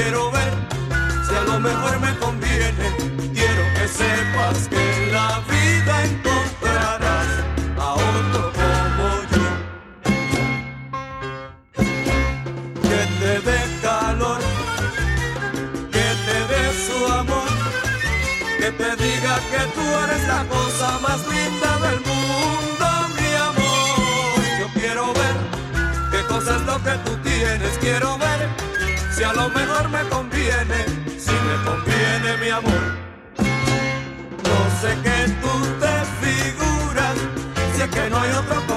quiero ver. Si a lo mejor me conviene, quiero que sepas que en la vida encontrarás a otro como yo. Que te dé calor, que te dé su amor, que te diga que tú eres la cosa más linda del mundo, si a lo mejor me conviene, si me conviene mi amor. No sé qué tú te figuras, si es que no hay otro